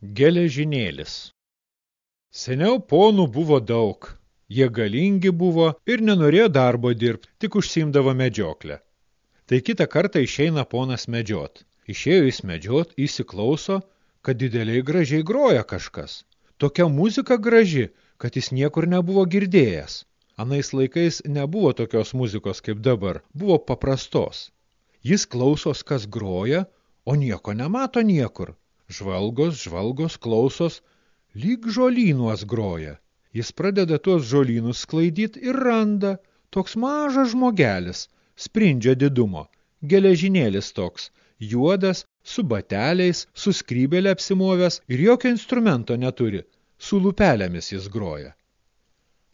Geležinėlis Seniau ponų buvo daug. Jie galingi buvo ir nenorėjo darbo dirbti, tik užsimdavo medžioklę. Tai kitą kartą išeina ponas medžiot. Išėjo jis medžiot, įsiklauso, kad dideliai gražiai groja kažkas. Tokia muzika graži, kad jis niekur nebuvo girdėjęs. Anais laikais nebuvo tokios muzikos kaip dabar, buvo paprastos. Jis klausos, kas groja, o nieko nemato niekur. Žvalgos, žvalgos, klausos, lyg žolynuos groja. Jis pradeda tuos žolynus sklaidyt ir randa, toks mažas žmogelis, sprindžio didumo, geležinėlis toks, juodas, su bateliais, su skrybelė apsimovęs ir jokio instrumento neturi, su lupelėmis jis groja.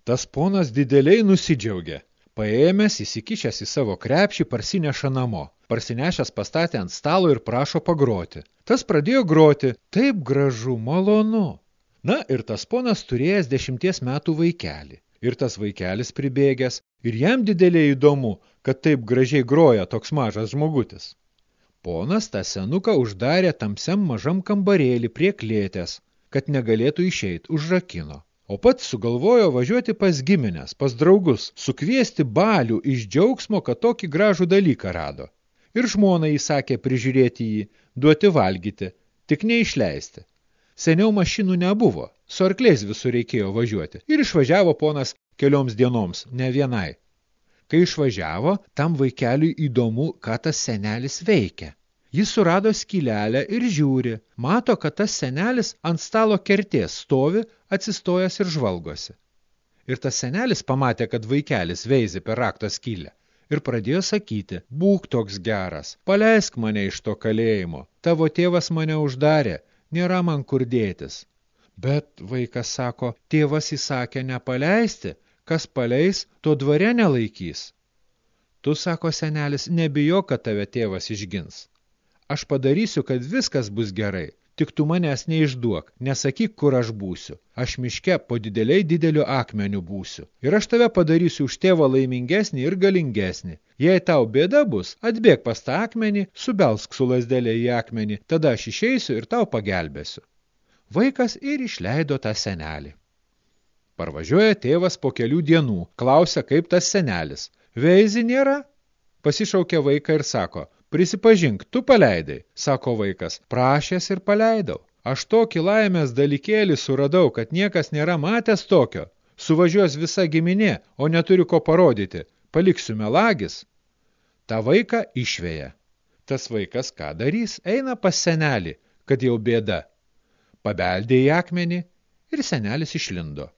Tas ponas dideliai nusidžiaugė. Paėmęs, įsikišęs į savo krepšį, parsineša namo. Parsinešęs pastatė ant stalo ir prašo pagroti. Tas pradėjo groti, taip gražu, malonu. Na ir tas ponas turėjęs dešimties metų vaikelį. Ir tas vaikelis pribėgęs, ir jam didelė įdomu, kad taip gražiai groja toks mažas žmogutis. Ponas tą senuką uždarė tamsiam mažam kambarėlį prie klėtės, kad negalėtų išeit, užrakino. O pats sugalvojo važiuoti pas giminės, pas draugus, sukviesti balių iš džiaugsmo, kad tokį gražų dalyką rado. Ir žmona įsakė prižiūrėti jį, duoti valgyti, tik neišleisti. Seniau mašinų nebuvo, su arkliais visur reikėjo važiuoti. Ir išvažiavo ponas kelioms dienoms, ne vienai. Kai išvažiavo, tam vaikeliui įdomu, ką tas senelis veikia. Jis surado skylelę ir žiūri, mato, kad tas senelis ant stalo kertės stovi, atsistojęs ir žvalgosi. Ir tas senelis pamatė, kad vaikelis veizi per rakto skylę. Ir pradėjo sakyti, būk toks geras, paleisk mane iš to kalėjimo, tavo tėvas mane uždarė, nėra man kur dėtis. Bet vaikas sako, tėvas įsakė nepaleisti, kas paleis, to dvare nelaikys. Tu, sako senelis, nebijo, kad tave tėvas išgins. Aš padarysiu, kad viskas bus gerai. Tik tu manęs neišduok, nesakyk, kur aš būsiu. Aš miške po dideliai dideliu akmeniu būsiu. Ir aš tave padarysiu už tėvą laimingesnį ir galingesnį. Jei tau bėda bus, atbėg pas tą akmenį, subelsk su lasdelė į akmenį, tada aš išeisiu ir tau pagelbėsiu. Vaikas ir išleido tą senelį. Parvažiuoja tėvas po kelių dienų, klausia, kaip tas senelis. Veizi nėra? Pasišaukė vaiką ir sako, Prisipažink, tu paleidai, sako vaikas, prašęs ir paleidau. Aš tokį laimės dalykėlį suradau, kad niekas nėra matęs tokio. Suvažiuos visa giminė, o neturiu ko parodyti. Paliksiu melagis. Ta vaiką išvėja. Tas vaikas ką darys? Eina pas senelį, kad jau bėda. Pabeldė į akmenį ir senelis išlindo.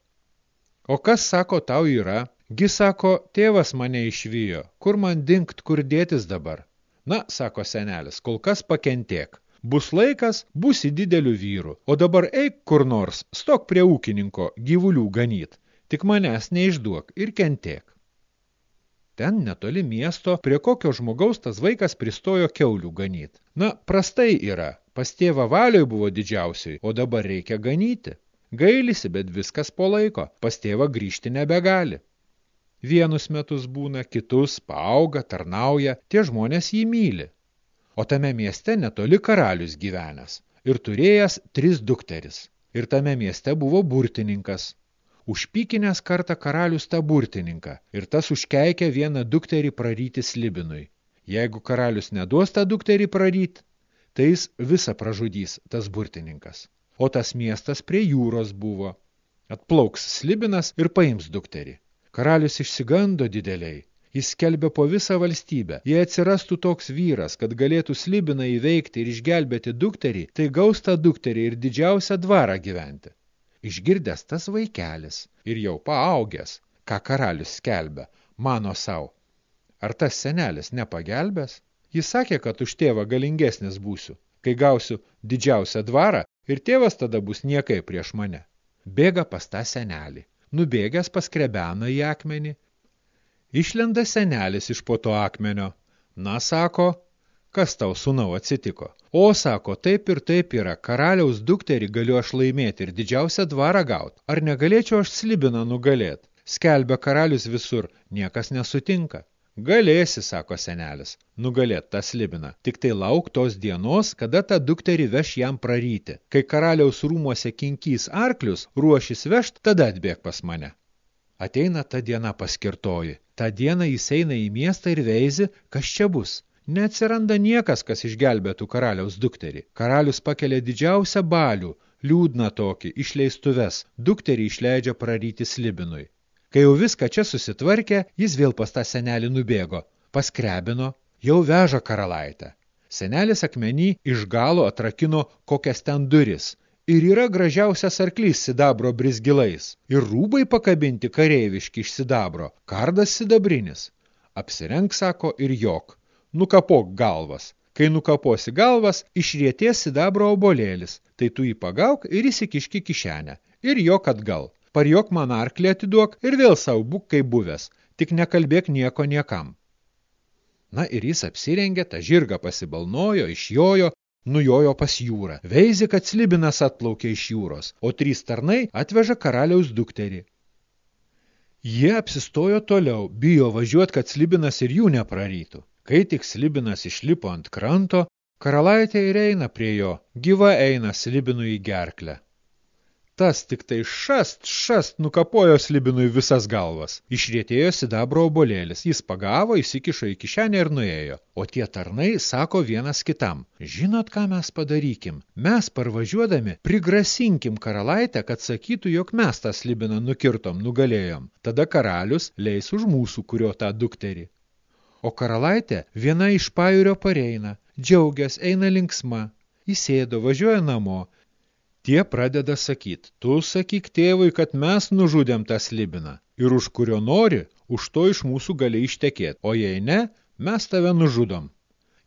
O kas, sako, tau yra? Gi, sako, tėvas mane išvijo. Kur man dinkt, kur dėtis dabar? Na, sako senelis, kol kas pakentėk. Bus laikas, busi dideliu vyru, o dabar eik kur nors, stok prie ūkininko, gyvulių ganyt, tik manęs neišduok ir kentėk. Ten netoli miesto, prie kokio žmogaus tas vaikas pristojo keulių ganyt. Na, prastai yra, pas tėvą valioj buvo didžiausiai, o dabar reikia ganyti. Gailisi, bet viskas po laiko, pas tėvą grįžti nebegali. Vienus metus būna, kitus, paauga, tarnauja, tie žmonės jį myli. O tame mieste netoli karalius gyvenęs ir turėjęs tris dukteris. Ir tame mieste buvo burtininkas. Užpykinęs kartą karalius tą burtininką ir tas užkeikė vieną dukterį praryti slibinui. Jeigu karalius neduos tą dukterį praryt, tai jis visą pražudys tas burtininkas. O tas miestas prie jūros buvo. Atplauks slibinas ir paims dukterį. Karalius išsigando dideliai. Jis skelbė po visą valstybę. Jei atsirastų toks vyras, kad galėtų slibiną įveikti ir išgelbėti dukterį, tai gaus tą dukterį ir didžiausią dvarą gyventi. Išgirdęs tas vaikelis ir jau paaugęs, ką karalius skelbė, mano savo. Ar tas senelis nepagelbės? Jis sakė, kad už tėvą galingesnis būsiu, kai gausiu didžiausią dvarą ir tėvas tada bus niekai prieš mane. Bėga pas tą senelį nubėgęs paskrebena į akmenį. Išlenda senelis iš po to akmenio. Na, sako, kas tau sunau atsitiko? O, sako, taip ir taip yra, karaliaus dukterį galiu aš laimėti ir didžiausią dvarą gaut. Ar negalėčiau aš slibiną nugalėt? Skelbia karalius visur, niekas nesutinka. Galėsi, sako senelis, nugalėt tą slibiną. Tik tai lauk tos dienos, kada tą dukterį veš jam praryti. Kai karaliaus rūmuose kinkys arklius, ruošis vežt, tada atbėg pas mane. Ateina ta diena paskirtoji. Ta diena jis eina į miestą ir veizi, kas čia bus. Neatsiranda niekas, kas išgelbėtų karaliaus dukterį. Karalius pakelia didžiausią balių, liūdną tokį, išleistuves. Dukterį išleidžia praryti slibinui. Kai jau viską čia susitvarkė, jis vėl pas tą senelį nubėgo, paskrebino, jau veža karalaitę. Senelis akmenį iš galo atrakino kokias ten duris. Ir yra gražiausias arklys sidabro brizgilais. Ir rūbai pakabinti kareiviški iš sidabro, kardas sidabrinis. Apsirenk, sako, ir jok. Nukapok galvas. Kai nukaposi galvas, išrieties sidabro obolėlis, tai tu jį pagauk ir įsikiški kišenę. Ir jok atgal parjok man arklį atiduok ir vėl savo būk kaip buvęs, tik nekalbėk nieko niekam. Na ir jis apsirengė, tą žirgą pasibalnojo, išjojo, nujojo pas jūrą. Veizi, kad slibinas atplaukė iš jūros, o trys tarnai atveža karaliaus dukterį. Jie apsistojo toliau, bijo važiuoti, kad slibinas ir jų neprarytų. Kai tik slibinas išlipo ant kranto, karalaitė ir eina prie jo, gyva eina slibinui į gerklę. Tas tik tai šast, šast nukapojo slibinui visas galvas. Išrietėjo sidabro obolėlis. Jis pagavo, įsikišo į kišenę ir nuėjo. O tie tarnai sako vienas kitam. Žinot, ką mes padarykim? Mes parvažiuodami prigrasinkim karalaitę, kad sakytų, jog mes tą slibiną nukirtom, nugalėjom. Tada karalius leis už mūsų, kurio tą dukterį. O karalaitė viena iš pajūrio pareina, džiaugias, eina linksma. Įsėdo, važiuoja namo, Tie pradeda sakyt, tu sakyk tėvui, kad mes nužudėm tą slibiną ir už kurio nori, už to iš mūsų gali ištekėti, o jei ne, mes tave nužudom.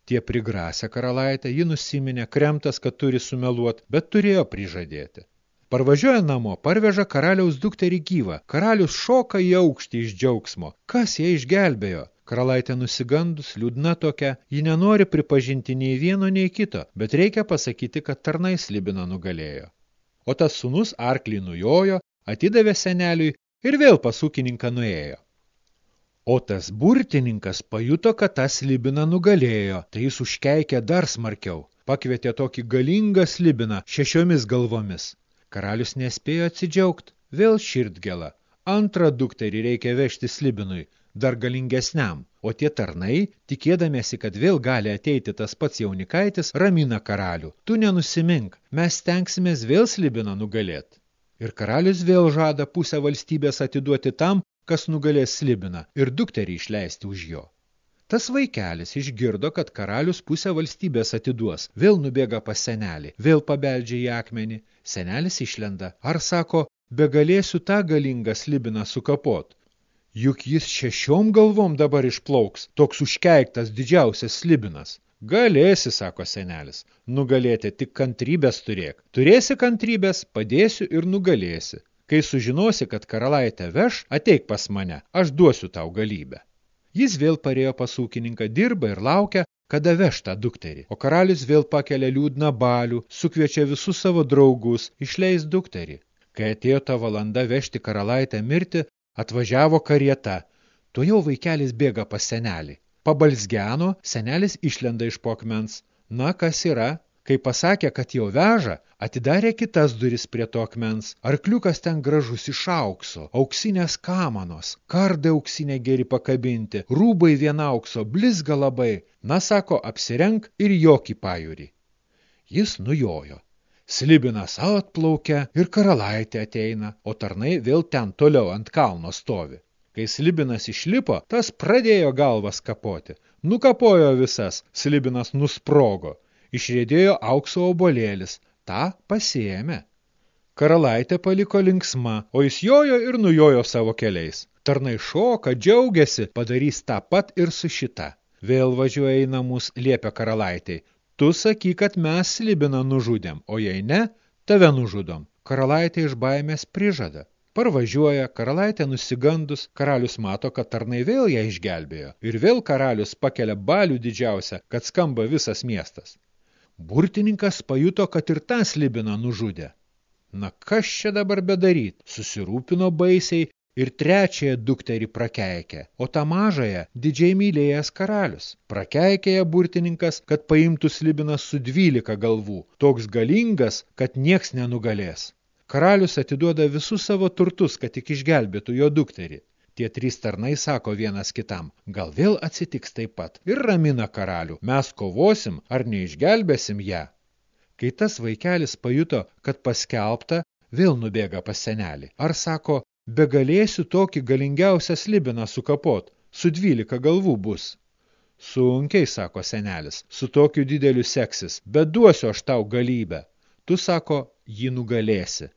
Tie prigrasę karalaitę, ji nusiminė, kremtas, kad turi sumeluot, bet turėjo prižadėti. Parvažiuoja namo, parveža karaliaus dukterį gyvą. Karalius šoka į aukštį iš džiaugsmo. Kas ją išgelbėjo? Karalaitė nusigandus, liūdna tokia, ji nenori pripažinti nei vieno, nei kito, bet reikia pasakyti, kad tarnai slibina nugalėjo. O tas sunus arklį nujojo, atidavė seneliui ir vėl pas ūkininką nuėjo. O tas burtininkas pajuto, kad tas slibiną nugalėjo, tai jis užkeikė dar smarkiau, pakvietė tokį galingą slibiną šešiomis galvomis. Karalius nespėjo atsidžiaugt, vėl širdgela. Antrą dukterį reikia vežti slibinui, dar galingesniam, o tie tarnai, tikėdamėsi, kad vėl gali ateiti tas pats jaunikaitis, ramina karalių. Tu nenusimink, mes stengsimės vėl slibiną nugalėt. Ir karalius vėl žada pusę valstybės atiduoti tam, kas nugalės slibiną, ir dukterį išleisti už jo. Tas vaikelis išgirdo, kad karalius pusę valstybės atiduos, vėl nubėga pas senelį, vėl pabeldžia į akmenį. Senelis išlenda, ar sako, begalėsiu tą galingą slibiną sukapot. Juk jis šešiom galvom dabar išplauks, toks užkeiktas didžiausias slibinas. Galėsi, sako senelis, nugalėti, tik kantrybės turėk. Turėsi kantrybės, padėsiu ir nugalėsi. Kai sužinosi, kad karalaitę veš, ateik pas mane, aš duosiu tau galybę. Jis vėl parėjo pas ūkininką, dirba ir laukia, kada veš tą dukterį. O karalius vėl pakelia liūdną balių, sukviečia visus savo draugus, išleis dukterį. Kai atėjo ta valanda vežti karalaitę mirti, Atvažiavo karieta. Tu jau vaikelis bėga pas senelį. Pabalsgeno, senelis išlenda iš pokmens. Na, kas yra? Kai pasakė, kad jau veža, atidarė kitas duris prie to akmens. Arkliukas ten gražus iš aukso, auksinės kamanos, kardai auksinė geri pakabinti, rūbai viena aukso, blizga labai. Na, sako, apsirenk ir jokį pajūrį. Jis nujojo. Slibinas atplaukia ir karalaitė ateina, o tarnai vėl ten toliau ant kalno stovi. Kai Slibinas išlipo, tas pradėjo galvas kapoti. Nukapojo visas, Slibinas nusprogo. Išrėdėjo aukso obolėlis, tą pasiėmė. Karalaitė paliko linksma, o jis jojo ir nujojo savo keliais. Tarnai šoka, džiaugiasi, padarys tą pat ir su šita. Vėl važiuoja į namus, liepia karalaitei. Tu saky, kad mes Slibiną nužudėm, o jei ne, tave nužudom. Karalaitė iš baimės prižada. Parvažiuoja, karalaitė nusigandus, karalius mato, kad tarnai vėl ją išgelbėjo. Ir vėl karalius pakelia balių didžiausią, kad skamba visas miestas. Burtininkas pajuto, kad ir tą Slibiną nužudė. Na kas čia dabar bedaryt? Susirūpino baisiai ir trečiąją dukterį prakeikė, o tą mažąją didžiai mylėjęs karalius. Prakeikė ją burtininkas, kad paimtų slibiną su dvylika galvų, toks galingas, kad nieks nenugalės. Karalius atiduoda visus savo turtus, kad tik išgelbėtų jo dukterį. Tie trys tarnai sako vienas kitam, gal vėl atsitiks taip pat ir ramina karalių, mes kovosim ar neišgelbėsim ją. Kai tas vaikelis pajuto, kad paskelbta, vėl nubėga pas senelį. Ar sako, begalėsiu tokį galingiausią slibiną sukapot, su dvylika galvų bus. Sunkiai, sako senelis, su tokiu dideliu seksis, bet duosiu aš tau galybę. Tu, sako, jį nugalėsi.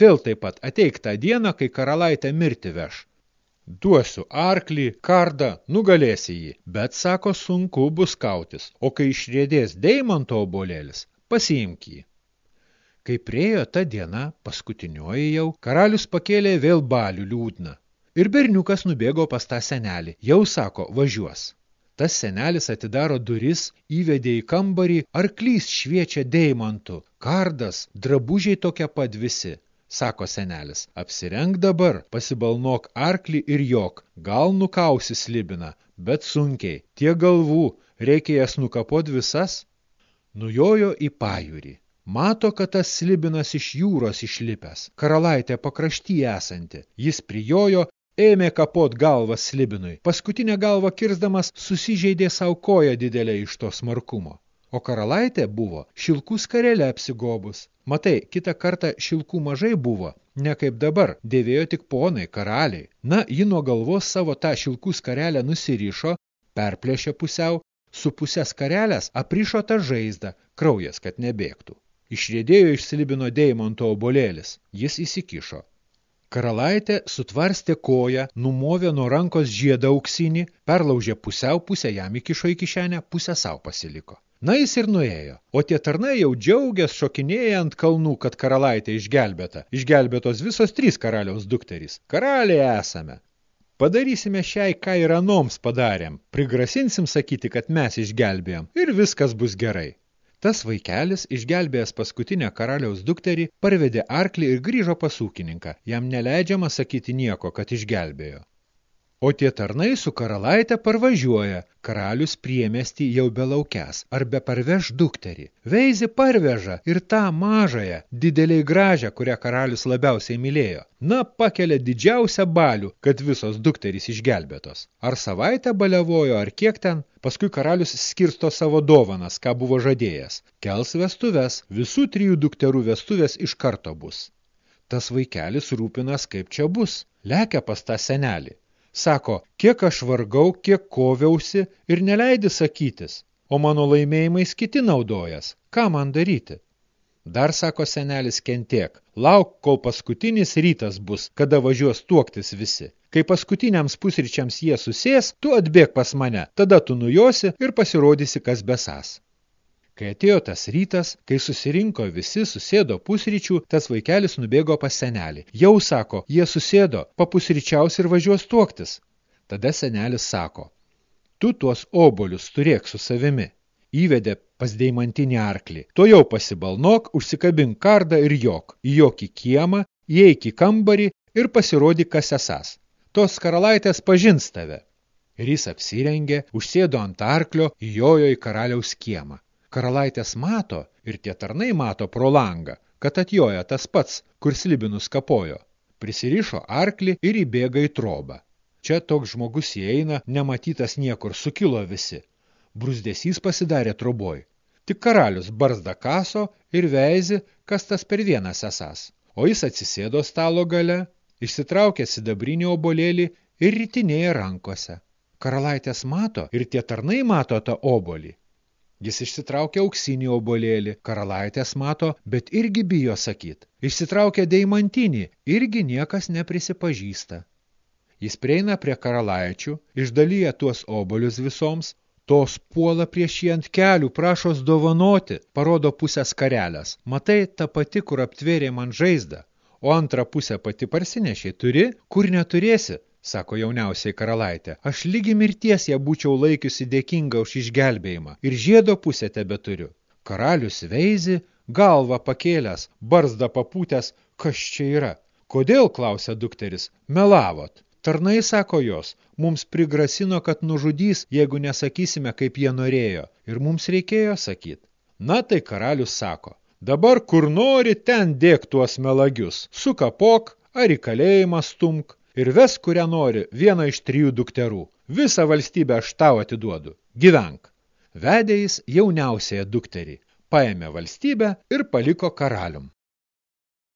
Vėl taip pat ateik tą dieną, kai karalaitę mirti veš. Duosiu arklį, kardą, nugalėsi jį, bet, sako, sunku bus kautis, o kai išrėdės deimanto obolėlis, pasiimk jį. Kai priejo ta diena, paskutinioji jau, karalius pakėlė vėl balių liūdną. Ir berniukas nubėgo pas tą senelį. Jau sako, važiuos. Tas senelis atidaro duris, įvedė į kambarį, arklys šviečia deimantų, kardas, drabužiai tokia pat visi. Sako senelis, apsirenk dabar, pasibalnok arklį ir jok, gal nukausi slibiną, bet sunkiai, tie galvų, reikia jas nukapot visas, nujojo į pajūrį. Mato, kad tas slibinas iš jūros išlipęs, karalaitė pakrašty esanti. Jis prijojo, ėmė kapot galvą slibinui. Paskutinę galvą kirsdamas susižeidė savo koją didelę iš to smarkumo. O karalaitė buvo šilkų skarelė apsigobus. Matai, kitą kartą šilkų mažai buvo, ne kaip dabar, dėvėjo tik ponai, karaliai. Na, ji nuo galvos savo tą šilkų skarelę nusirišo, perplėšė pusiau, Su pusė skarelės aprišo tą žaizdą, kraujas, kad nebėgtų. Išrėdėjo iš slibino deimanto obolėlis, jis įsikišo. Karalaitė sutvarstė koją, numovė nuo rankos žiedą auksinį, perlaužė pusiau, pusę jam įkišo į kišenę, pusę savo pasiliko. Na jis ir nuėjo, o tie tarnai jau džiaugės šokinėja ant kalnų, kad karalaitė išgelbėta. Išgelbėtos visos trys karaliaus dukterys. Karaliai esame. Padarysime šiai, ką ir anoms padarėm. Prigrasinsim sakyti, kad mes išgelbėjom ir viskas bus gerai. Tas vaikelis, išgelbėjęs paskutinę karaliaus dukterį, parvedė arklį ir grįžo pas ūkininką. Jam neleidžiama sakyti nieko, kad išgelbėjo. O tie tarnai su karalaitė parvažiuoja, karalius priemesti jau belaukęs, ar be parveš dukterį. Veizi parveža ir tą mažąją, dideliai gražią, kurią karalius labiausiai mylėjo. Na, pakelia didžiausią balių, kad visos dukterys išgelbėtos. Ar savaitę baliavojo, ar kiek ten, paskui karalius skirsto savo dovanas, ką buvo žadėjęs. Kels vestuves, visų trijų dukterų vestuvės iš karto bus. Tas vaikelis rūpinas, kaip čia bus. Lekia pas tą senelį. Sako, kiek aš vargau, kiek koviausi ir neleidi sakytis, o mano laimėjimais kiti naudojas. Ką man daryti? Dar sako senelis kentiek, lauk, kol paskutinis rytas bus, kada važiuos tuoktis visi. Kai paskutiniams pusryčiams jie susės, tu atbėg pas mane, tada tu nujosi ir pasirodysi, kas besas. Kai atėjo tas rytas, kai susirinko visi, susėdo pusryčių, tas vaikelis nubėgo pas senelį. Jau sako, jie susėdo, papusryčiaus ir važiuos tuoktis. Tada senelis sako, tu tuos obolius turėk su savimi. Įvedė pas deimantinį arklį. To jau pasibalnok, užsikabink kardą ir jok. Į kiemą, įeik į kambarį ir pasirodyk kas esas. Tos karalaitės pažins tave. Ir jis apsirengė, užsėdo ant arklio, įjojo į karaliaus kiemą. Karalaitės mato ir tie tarnai mato pro langą, kad atjoja tas pats, kur slibinus kapojo. Prisirišo arklį ir įbėga į trobą. Čia toks žmogus įeina, nematytas niekur, sukilo visi. Brusdesys pasidarė troboj. Tik karalius barzda kaso ir veizi, kas tas per vienas esas. O jis atsisėdo stalo gale, išsitraukė sidabrinį obolėlį ir rytinėje rankose. Karalaitės mato ir tie tarnai mato tą obolį. Jis išsitraukė auksinį obolėlį, karalaitės mato, bet irgi bijo sakyt. Išsitraukė deimantinį, irgi niekas neprisipažįsta. Jis prieina prie karalaičių, išdalyja tuos obolius visoms, tos puola prieš jį ant kelių, prašos dovanoti, parodo pusę skarelės. Matai, ta pati, kur aptvėrė man žaizdą, o antrą pusę pati parsinešiai. Turi, kur neturėsi, sako jauniausiai karalaitė. Aš lygi mirties ją būčiau laikiusi dėkinga už išgelbėjimą ir žiedo pusę tebe turiu. Karalius veizi, galvą pakėlęs, barzdą papūtęs, kas čia yra? Kodėl, klausia dukteris, melavot? Tarnai, sako jos, mums prigrasino, kad nužudys, jeigu nesakysime, kaip jie norėjo, ir mums reikėjo sakyti. Na tai karalius sako, dabar kur nori, ten dėk tuos melagius, sukapok ar į kalėjimą stumk ir ves, kurią nori, vieną iš trijų dukterų. Visą valstybę aš tau atiduodu. Gyvenk. Vedė jis jauniausiąją dukterį, paėmė valstybę ir paliko karalium.